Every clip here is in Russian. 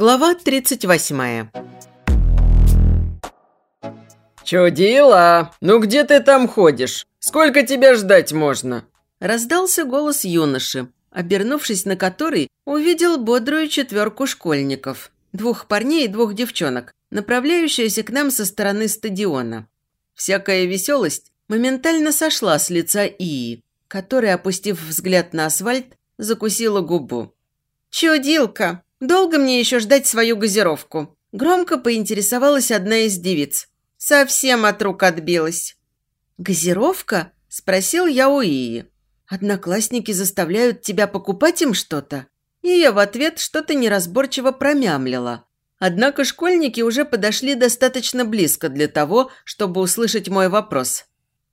Глава 38 «Чудила! Ну где ты там ходишь? Сколько тебя ждать можно?» Раздался голос юноши, обернувшись на который, увидел бодрую четверку школьников. Двух парней и двух девчонок, направляющиеся к нам со стороны стадиона. Всякая веселость моментально сошла с лица Ии, которая, опустив взгляд на асфальт, закусила губу. «Чудилка, долго мне еще ждать свою газировку?» Громко поинтересовалась одна из девиц. «Совсем от рук отбилась». «Газировка?» – спросил я у Ии. «Одноклассники заставляют тебя покупать им что-то?» Ия в ответ что-то неразборчиво промямлила. Однако школьники уже подошли достаточно близко для того, чтобы услышать мой вопрос.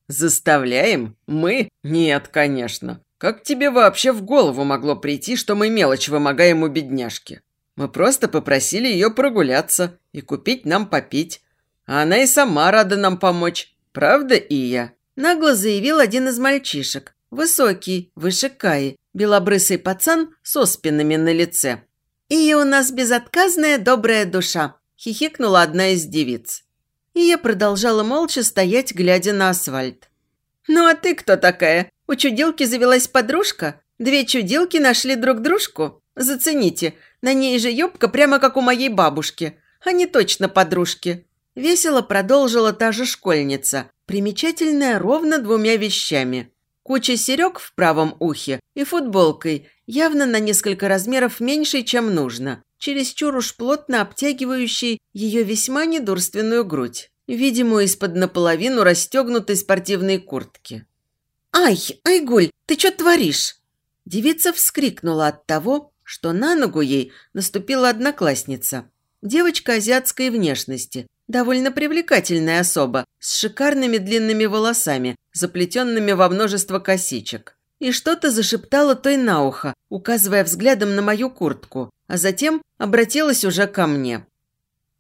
«Заставляем? Мы? Нет, конечно. Как тебе вообще в голову могло прийти, что мы мелочь вымогаем у бедняжки? Мы просто попросили ее прогуляться и купить нам попить. А она и сама рада нам помочь. Правда, Ия?» Нагло заявил один из мальчишек. Высокий, выше Каи, белобрысый пацан с оспинами на лице. «Ия у нас безотказная добрая душа», – хихикнула одна из девиц. Ия продолжала молча стоять, глядя на асфальт. «Ну а ты кто такая? У чудилки завелась подружка? Две чудилки нашли друг дружку? Зацените, на ней же юбка прямо как у моей бабушки. Они точно подружки». Весело продолжила та же школьница, примечательная ровно двумя вещами. Куча серег в правом ухе и футболкой, явно на несколько размеров меньше, чем нужно, чересчур уж плотно обтягивающей ее весьма недурственную грудь, видимую из-под наполовину расстегнутой спортивной куртки. «Ай, Айгуль, ты что творишь?» Девица вскрикнула от того, что на ногу ей наступила одноклассница. Девочка азиатской внешности, довольно привлекательная особа, с шикарными длинными волосами, заплетенными во множество косичек. И что-то зашептала той на ухо, указывая взглядом на мою куртку, а затем обратилась уже ко мне.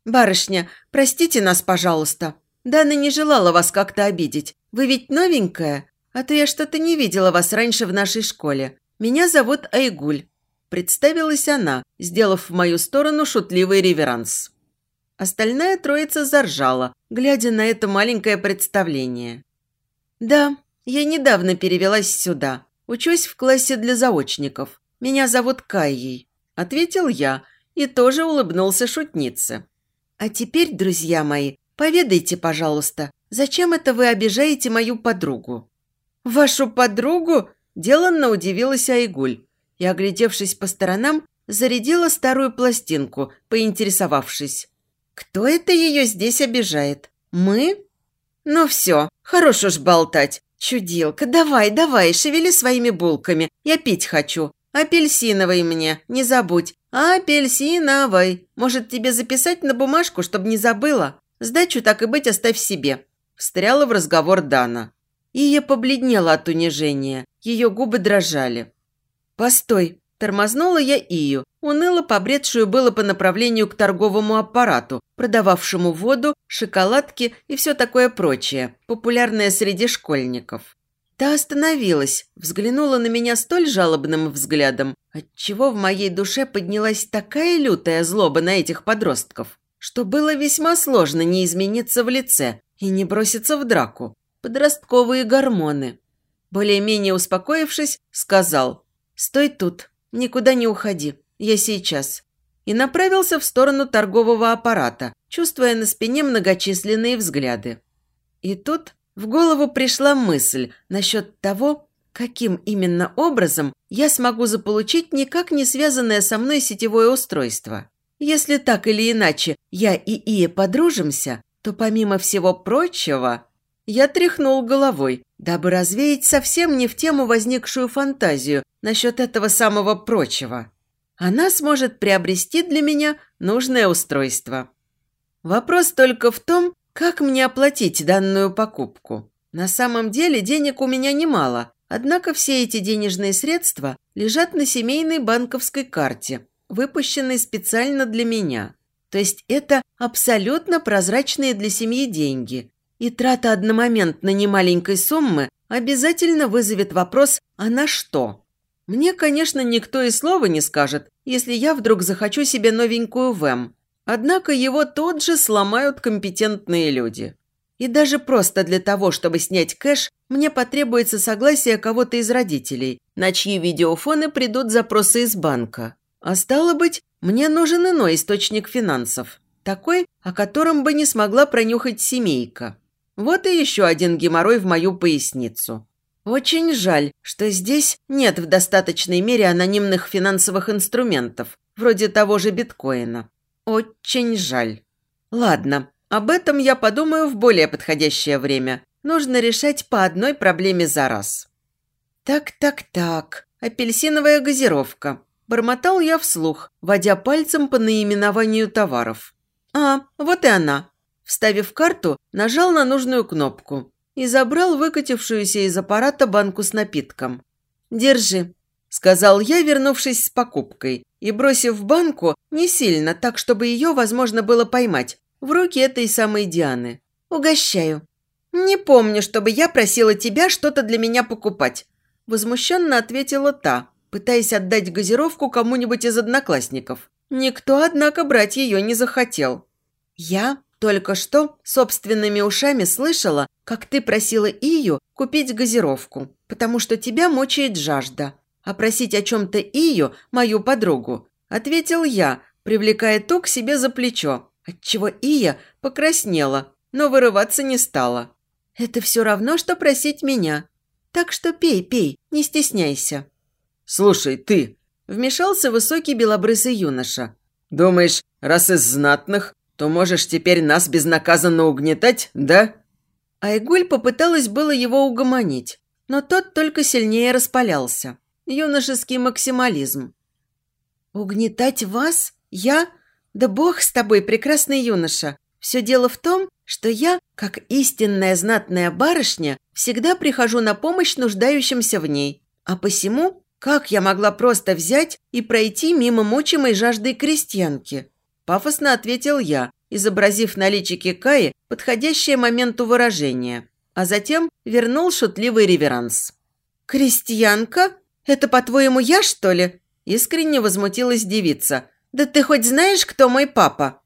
«Барышня, простите нас, пожалуйста. Дана не желала вас как-то обидеть. Вы ведь новенькая? А то я что-то не видела вас раньше в нашей школе. Меня зовут Айгуль». Представилась она, сделав в мою сторону шутливый реверанс. Остальная троица заржала, глядя на это маленькое представление. «Да, я недавно перевелась сюда. Учусь в классе для заочников. Меня зовут Кайей», – ответил я и тоже улыбнулся шутнице. «А теперь, друзья мои, поведайте, пожалуйста, зачем это вы обижаете мою подругу?» «Вашу подругу?» – деланно удивилась Айгуль и, оглядевшись по сторонам, зарядила старую пластинку, поинтересовавшись. «Кто это ее здесь обижает? Мы?» «Ну все, хорош уж болтать. Чудилка, давай, давай, шевели своими булками. Я пить хочу. Апельсиновый мне, не забудь. Апельсиновый. Может, тебе записать на бумажку, чтобы не забыла? Сдачу, так и быть, оставь себе». Встряла в разговор Дана. И я побледнела от унижения. Ее губы дрожали. «Постой!» – тормознула я Ию, уныло побредшую было по направлению к торговому аппарату, продававшему воду, шоколадки и все такое прочее, популярное среди школьников. Та остановилась, взглянула на меня столь жалобным взглядом, отчего в моей душе поднялась такая лютая злоба на этих подростков, что было весьма сложно не измениться в лице и не броситься в драку. Подростковые гормоны. Более-менее успокоившись, сказал «Стой тут, никуда не уходи, я сейчас». И направился в сторону торгового аппарата, чувствуя на спине многочисленные взгляды. И тут в голову пришла мысль насчет того, каким именно образом я смогу заполучить никак не связанное со мной сетевое устройство. Если так или иначе я и Ия подружимся, то помимо всего прочего я тряхнул головой, дабы развеять совсем не в тему возникшую фантазию насчет этого самого прочего. Она сможет приобрести для меня нужное устройство. Вопрос только в том, как мне оплатить данную покупку. На самом деле денег у меня немало, однако все эти денежные средства лежат на семейной банковской карте, выпущенной специально для меня. То есть это абсолютно прозрачные для семьи деньги, и трата одномоментно немаленькой суммы обязательно вызовет вопрос «а на что?». Мне, конечно, никто и слова не скажет, если я вдруг захочу себе новенькую ВЭМ. Однако его тут же сломают компетентные люди. И даже просто для того, чтобы снять кэш, мне потребуется согласие кого-то из родителей, на чьи видеофоны придут запросы из банка. А стало быть, мне нужен иной источник финансов. Такой, о котором бы не смогла пронюхать семейка. Вот и еще один геморрой в мою поясницу. Очень жаль, что здесь нет в достаточной мере анонимных финансовых инструментов, вроде того же биткоина. Очень жаль. Ладно, об этом я подумаю в более подходящее время. Нужно решать по одной проблеме за раз. Так-так-так. Апельсиновая газировка. Бормотал я вслух, водя пальцем по наименованию товаров. А, вот и она. Вставив карту, нажал на нужную кнопку и забрал выкатившуюся из аппарата банку с напитком. «Держи», – сказал я, вернувшись с покупкой, и бросив банку не сильно, так, чтобы ее возможно было поймать, в руки этой самой Дианы. «Угощаю». «Не помню, чтобы я просила тебя что-то для меня покупать», – возмущенно ответила та, пытаясь отдать газировку кому-нибудь из одноклассников. Никто, однако, брать ее не захотел. «Я только что собственными ушами слышала, как ты просила Ию купить газировку, потому что тебя мучает жажда а просить о чем-то Ию, мою подругу, ответил я, привлекая ту к себе за плечо, отчего Ия покраснела, но вырываться не стала. Это все равно, что просить меня. Так что пей, пей, не стесняйся. Слушай, ты, вмешался высокий белобрысый юноша. Думаешь, раз из знатных, то можешь теперь нас безнаказанно угнетать, да? Айгуль попыталась было его угомонить, но тот только сильнее распалялся юношеский максимализм. «Угнетать вас? Я? Да бог с тобой, прекрасный юноша! Все дело в том, что я, как истинная знатная барышня, всегда прихожу на помощь нуждающимся в ней. А посему, как я могла просто взять и пройти мимо мучимой жаждой крестьянки?» Пафосно ответил я, изобразив на личике Каи подходящее моменту выражения, а затем вернул шутливый реверанс. «Крестьянка?» «Это, по-твоему, я, что ли?» Искренне возмутилась девица. «Да ты хоть знаешь, кто мой папа?»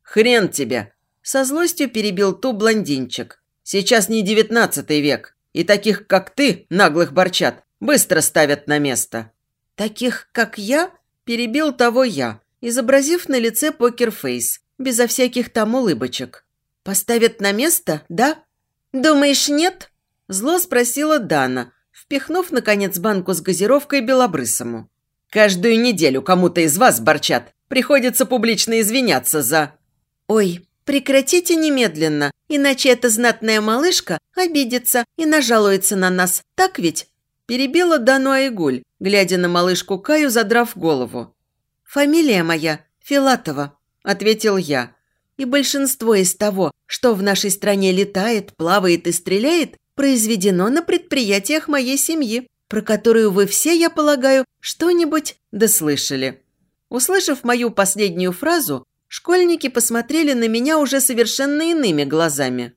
«Хрен тебе!» Со злостью перебил ту блондинчик. «Сейчас не девятнадцатый век, и таких, как ты, наглых борчат, быстро ставят на место». «Таких, как я?» Перебил того я, изобразив на лице покерфейс, безо всяких там улыбочек. «Поставят на место, да?» «Думаешь, нет?» Зло спросила Дана, впихнув, наконец, банку с газировкой белобрысому. «Каждую неделю кому-то из вас, борчат, приходится публично извиняться за...» «Ой, прекратите немедленно, иначе эта знатная малышка обидится и нажалуется на нас, так ведь?» Перебила Дану Айгуль, глядя на малышку Каю, задрав голову. «Фамилия моя Филатова», – ответил я. «И большинство из того, что в нашей стране летает, плавает и стреляет, произведено на предприятиях моей семьи, про которую вы все, я полагаю, что-нибудь дослышали». Услышав мою последнюю фразу, школьники посмотрели на меня уже совершенно иными глазами.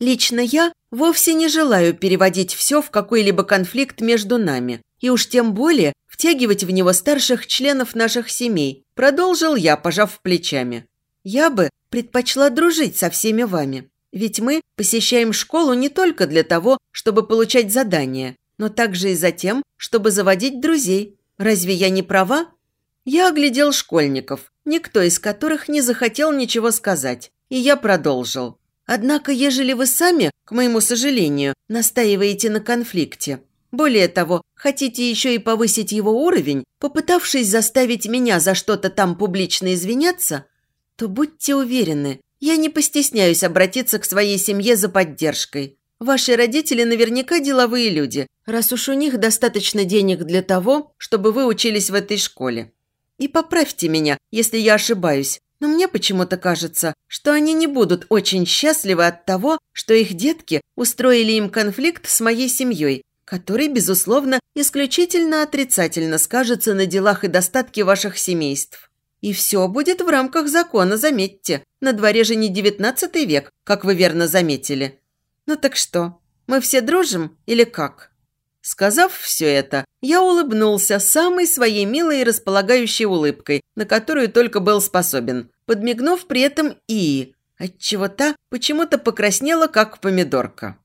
Лично я вовсе не желаю переводить все в какой-либо конфликт между нами, и уж тем более втягивать в него старших членов наших семей, продолжил я, пожав плечами. Я бы предпочла дружить со всеми вами. Ведь мы посещаем школу не только для того, чтобы получать задания, но также и за тем, чтобы заводить друзей. Разве я не права? Я оглядел школьников, никто из которых не захотел ничего сказать, и я продолжил. Однако, ежели вы сами, к моему сожалению, настаиваете на конфликте, более того, хотите еще и повысить его уровень, попытавшись заставить меня за что-то там публично извиняться, то будьте уверены, я не постесняюсь обратиться к своей семье за поддержкой. Ваши родители наверняка деловые люди, раз уж у них достаточно денег для того, чтобы вы учились в этой школе. И поправьте меня, если я ошибаюсь, но мне почему-то кажется, что они не будут очень счастливы от того, что их детки устроили им конфликт с моей семьей, который, безусловно, исключительно отрицательно скажется на делах и достатке ваших семейств. И все будет в рамках закона, заметьте. На дворе же не девятнадцатый век, как вы верно заметили. Ну так что, мы все дружим или как?» Сказав все это, я улыбнулся самой своей милой и располагающей улыбкой, на которую только был способен, подмигнув при этом и отчего та почему-то покраснела, как помидорка.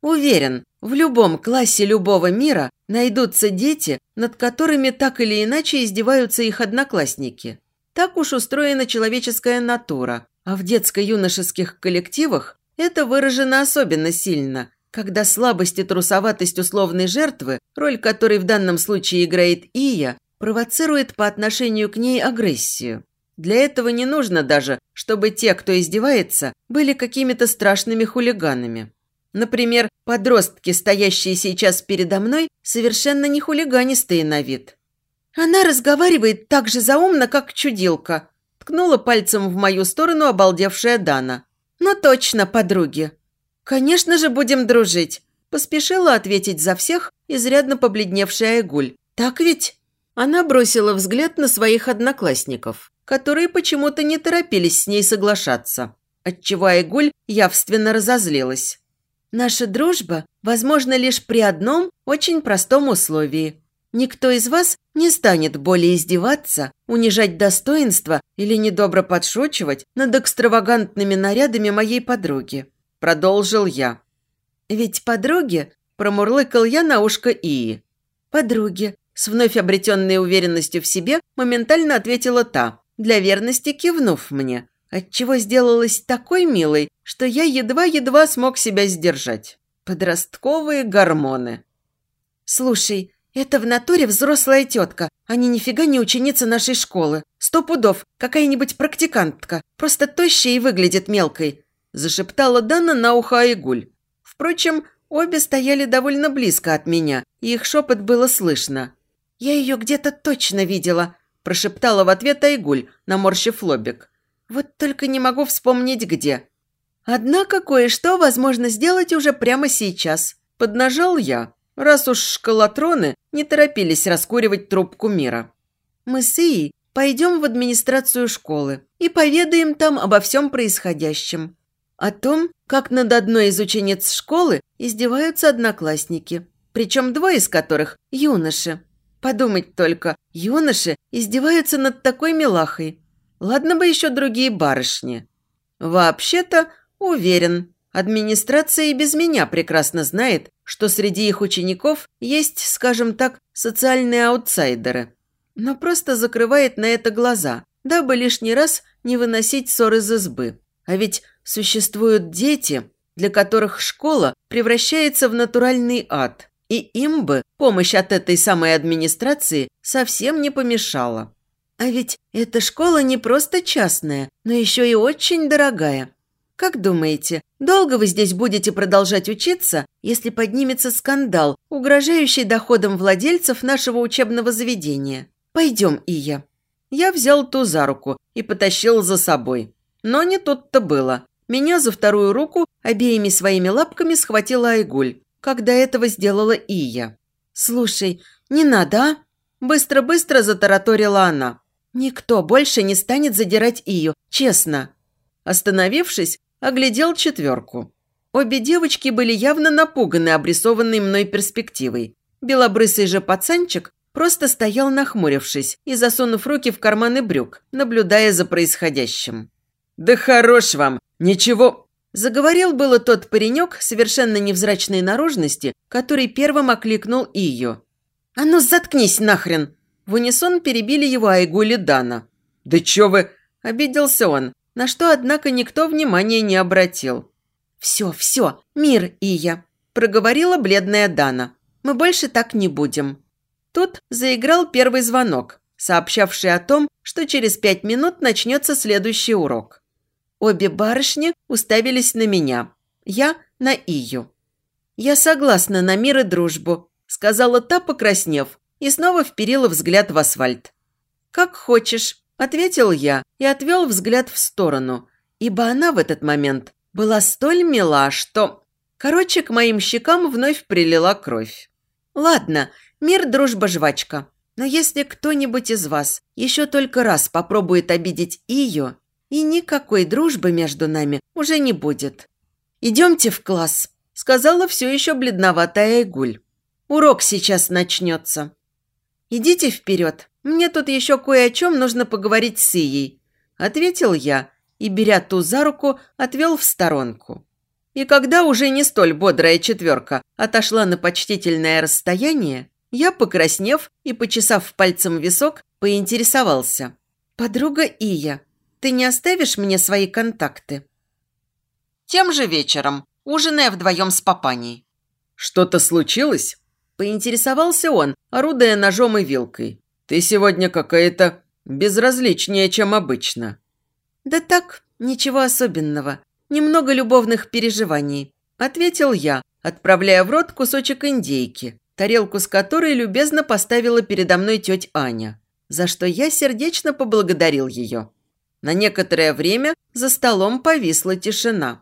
Уверен, в любом классе любого мира найдутся дети, над которыми так или иначе издеваются их одноклассники. Так уж устроена человеческая натура, а в детско-юношеских коллективах это выражено особенно сильно – когда слабость и трусоватость условной жертвы, роль которой в данном случае играет Ия, провоцирует по отношению к ней агрессию. Для этого не нужно даже, чтобы те, кто издевается, были какими-то страшными хулиганами. Например, подростки, стоящие сейчас передо мной, совершенно не хулиганистые на вид. «Она разговаривает так же заумно, как чудилка», ткнула пальцем в мою сторону обалдевшая Дана. «Ну точно, подруги, «Конечно же будем дружить», – поспешила ответить за всех изрядно побледневшая Айгуль. «Так ведь?» Она бросила взгляд на своих одноклассников, которые почему-то не торопились с ней соглашаться, отчего Айгуль явственно разозлилась. «Наша дружба возможна лишь при одном очень простом условии. Никто из вас не станет более издеваться, унижать достоинство или недобро подшучивать над экстравагантными нарядами моей подруги. – продолжил я. «Ведь подруги?» – промурлыкал я на ушко Ии. «Подруги», – с вновь обретенной уверенностью в себе моментально ответила та, для верности кивнув мне, отчего сделалась такой милой, что я едва-едва смог себя сдержать. Подростковые гормоны. «Слушай, это в натуре взрослая тетка, а не нифига не ученица нашей школы. Сто пудов, какая-нибудь практикантка, просто тощая и выглядит мелкой зашептала Дана на ухо Айгуль. Впрочем, обе стояли довольно близко от меня, и их шепот было слышно. «Я ее где-то точно видела», – прошептала в ответ Айгуль, наморщив лобик. «Вот только не могу вспомнить, где». «Однако кое-что возможно сделать уже прямо сейчас», – поднажал я, раз уж школотроны не торопились раскуривать трубку мира. «Мы с Ией пойдем в администрацию школы и поведаем там обо всем происходящем. О том, как над одной из учениц школы издеваются одноклассники. Причем двое из которых – юноши. Подумать только, юноши издеваются над такой милахой. Ладно бы еще другие барышни. Вообще-то, уверен, администрация и без меня прекрасно знает, что среди их учеников есть, скажем так, социальные аутсайдеры. Но просто закрывает на это глаза, дабы лишний раз не выносить ссор из избы. А ведь Существуют дети, для которых школа превращается в натуральный ад, и им бы помощь от этой самой администрации совсем не помешала. А ведь эта школа не просто частная, но еще и очень дорогая. Как думаете, долго вы здесь будете продолжать учиться, если поднимется скандал, угрожающий доходам владельцев нашего учебного заведения? Пойдем, Ия. Я взял ту за руку и потащил за собой. Но не тут-то было. Меня за вторую руку обеими своими лапками схватила Айгуль, когда этого сделала и я. «Слушай, не надо, а?» Быстро-быстро затараторила она. «Никто больше не станет задирать ее, честно». Остановившись, оглядел четверку. Обе девочки были явно напуганы обрисованной мной перспективой. Белобрысый же пацанчик просто стоял нахмурившись и засунув руки в карманы брюк, наблюдая за происходящим. «Да хорош вам! Ничего...» Заговорил было тот паренек совершенно невзрачной наружности, который первым окликнул ее. «А ну заткнись нахрен!» В унисон перебили его Айгули Дана. «Да чё вы...» – обиделся он, на что, однако, никто внимания не обратил. «Все, все, мир, Ия!» – проговорила бледная Дана. «Мы больше так не будем». Тут заиграл первый звонок, сообщавший о том, что через пять минут начнется следующий урок. Обе барышни уставились на меня. Я на Ию. «Я согласна на мир и дружбу», – сказала та, покраснев, и снова вперила взгляд в асфальт. «Как хочешь», – ответил я и отвел взгляд в сторону, ибо она в этот момент была столь мила, что... Короче, к моим щекам вновь прилила кровь. «Ладно, мир, дружба, жвачка. Но если кто-нибудь из вас еще только раз попробует обидеть ее, и никакой дружбы между нами уже не будет. «Идемте в класс», – сказала все еще бледноватая Игуль. Урок сейчас начнется. Идите вперед. Мне тут еще кое о чем нужно поговорить с Ией. Ответил я и, беря ту за руку, отвел в сторонку. И когда уже не столь бодрая четверка отошла на почтительное расстояние, я, покраснев и почесав пальцем висок, поинтересовался. «Подруга Ия, ты не оставишь мне свои контакты?» Тем же вечером, ужиная вдвоем с папаней. «Что-то случилось?» Поинтересовался он, орудуя ножом и вилкой. «Ты сегодня какая-то безразличнее, чем обычно». «Да так, ничего особенного. Немного любовных переживаний», – ответил я, отправляя в рот кусочек индейки, тарелку с которой любезно поставила передо мной тетя Аня, за что я сердечно поблагодарил ее. На некоторое время за столом повисла тишина.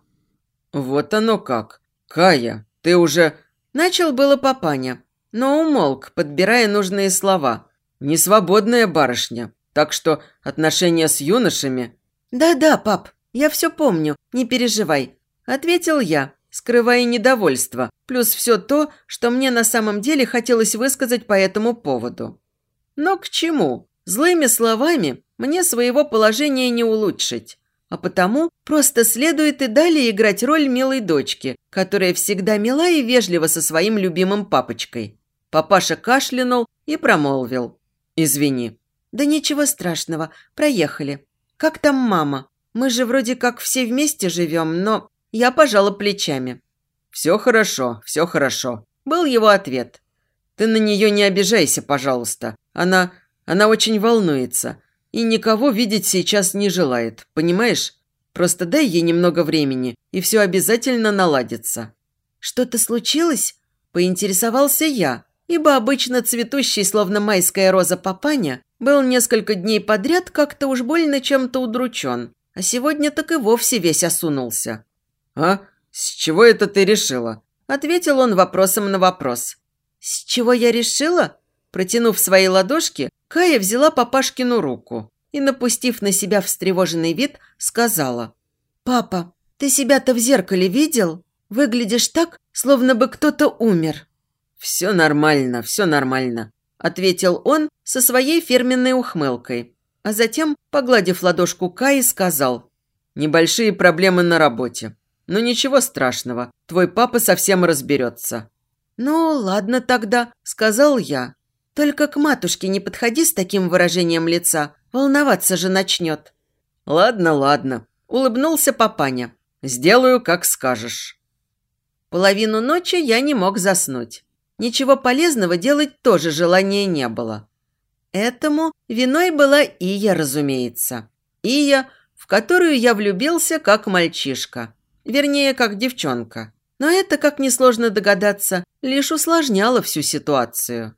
«Вот оно как! Кая, ты уже...» Начал было папаня, но умолк, подбирая нужные слова. «Несвободная барышня, так что отношения с юношами...» «Да-да, пап, я все помню, не переживай», – ответил я, скрывая недовольство, плюс все то, что мне на самом деле хотелось высказать по этому поводу. Но к чему? Злыми словами мне своего положения не улучшить. А потому просто следует и далее играть роль милой дочки, которая всегда мила и вежлива со своим любимым папочкой. Папаша кашлянул и промолвил. «Извини». «Да ничего страшного, проехали. Как там мама? Мы же вроде как все вместе живем, но...» Я пожала плечами. «Все хорошо, все хорошо», – был его ответ. «Ты на нее не обижайся, пожалуйста. Она... она очень волнуется и никого видеть сейчас не желает, понимаешь? Просто дай ей немного времени, и все обязательно наладится». «Что-то случилось?» – поинтересовался я, ибо обычно цветущий, словно майская роза папаня, был несколько дней подряд как-то уж больно чем-то удручен, а сегодня так и вовсе весь осунулся. «А? С чего это ты решила?» – ответил он вопросом на вопрос. «С чего я решила?» Протянув свои ладошки, Кая взяла папашкину руку и, напустив на себя встревоженный вид, сказала. «Папа, ты себя-то в зеркале видел? Выглядишь так, словно бы кто-то умер». «Все нормально, все нормально», – ответил он со своей фирменной ухмылкой. А затем, погладив ладошку Каи, сказал. «Небольшие проблемы на работе. Но ничего страшного, твой папа совсем разберется». «Ну, ладно тогда», – сказал я. «Только к матушке не подходи с таким выражением лица, волноваться же начнет». «Ладно, ладно», – улыбнулся папаня. «Сделаю, как скажешь». Половину ночи я не мог заснуть. Ничего полезного делать тоже желания не было. Этому виной была Ия, разумеется. Ия, в которую я влюбился как мальчишка. Вернее, как девчонка. Но это, как несложно догадаться, лишь усложняло всю ситуацию.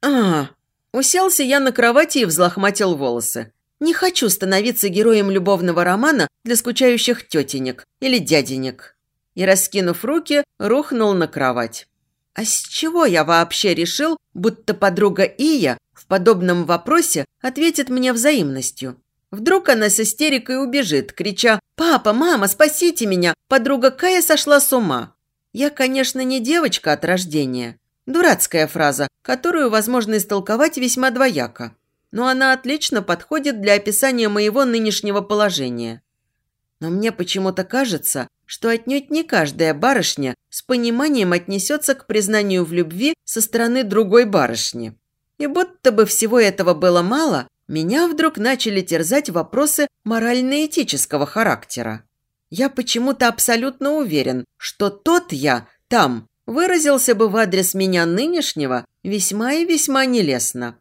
А, уселся я на кровати и взлохматил волосы. Не хочу становиться героем любовного романа для скучающих тетенек или дяденек. И, раскинув руки, рухнул на кровать. А с чего я вообще решил, будто подруга Ия в подобном вопросе ответит мне взаимностью? Вдруг она с истерикой убежит, крича «Папа, мама, спасите меня! Подруга Кая сошла с ума!» Я, конечно, не девочка от рождения, Дурацкая фраза, которую возможно истолковать весьма двояко. Но она отлично подходит для описания моего нынешнего положения. Но мне почему-то кажется, что отнюдь не каждая барышня с пониманием отнесется к признанию в любви со стороны другой барышни. И будто бы всего этого было мало, меня вдруг начали терзать вопросы морально-этического характера. Я почему-то абсолютно уверен, что тот я там выразился бы в адрес меня нынешнего весьма и весьма нелестно.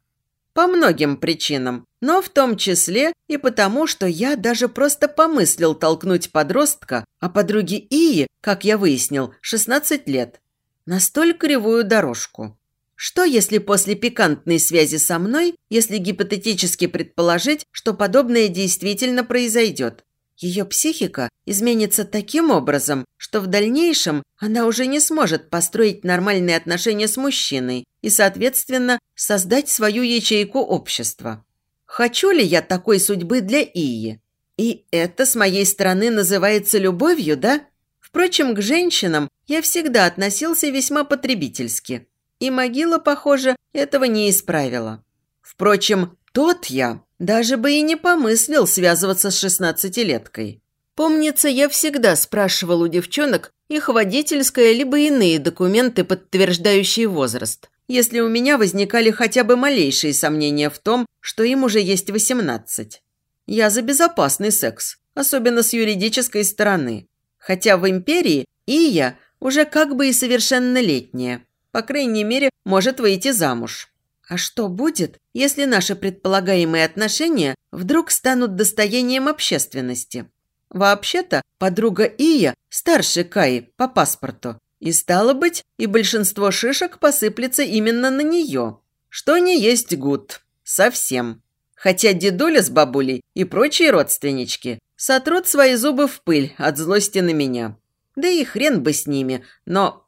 По многим причинам, но в том числе и потому, что я даже просто помыслил толкнуть подростка, а подруге Ии, как я выяснил, 16 лет, на столь кривую дорожку. Что, если после пикантной связи со мной, если гипотетически предположить, что подобное действительно произойдет, ее психика изменится таким образом, что в дальнейшем она уже не сможет построить нормальные отношения с мужчиной и, соответственно, создать свою ячейку общества. Хочу ли я такой судьбы для Ии? И это с моей стороны называется любовью, да? Впрочем, к женщинам я всегда относился весьма потребительски. И могила, похоже, этого не исправила. Впрочем, тот я даже бы и не помыслил связываться с шестнадцатилеткой. Помнится, я всегда спрашивал у девчонок их водительское либо иные документы, подтверждающие возраст, если у меня возникали хотя бы малейшие сомнения в том, что им уже есть восемнадцать. Я за безопасный секс, особенно с юридической стороны. Хотя в империи и я уже как бы и совершеннолетняя. По крайней мере, может выйти замуж. А что будет, если наши предполагаемые отношения вдруг станут достоянием общественности? Вообще-то, подруга Ия старше Каи по паспорту. И стало быть, и большинство шишек посыплется именно на нее. Что не есть гуд. Совсем. Хотя дедуля с бабулей и прочие родственнички сотрут свои зубы в пыль от злости на меня. Да и хрен бы с ними, но...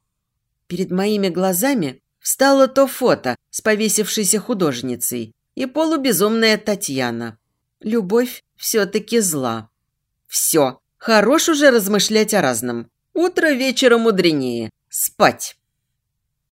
Перед моими глазами встало то фото с повесившейся художницей и полубезумная Татьяна. Любовь все-таки зла. Все, хорош уже размышлять о разном. Утро вечера мудренее. Спать.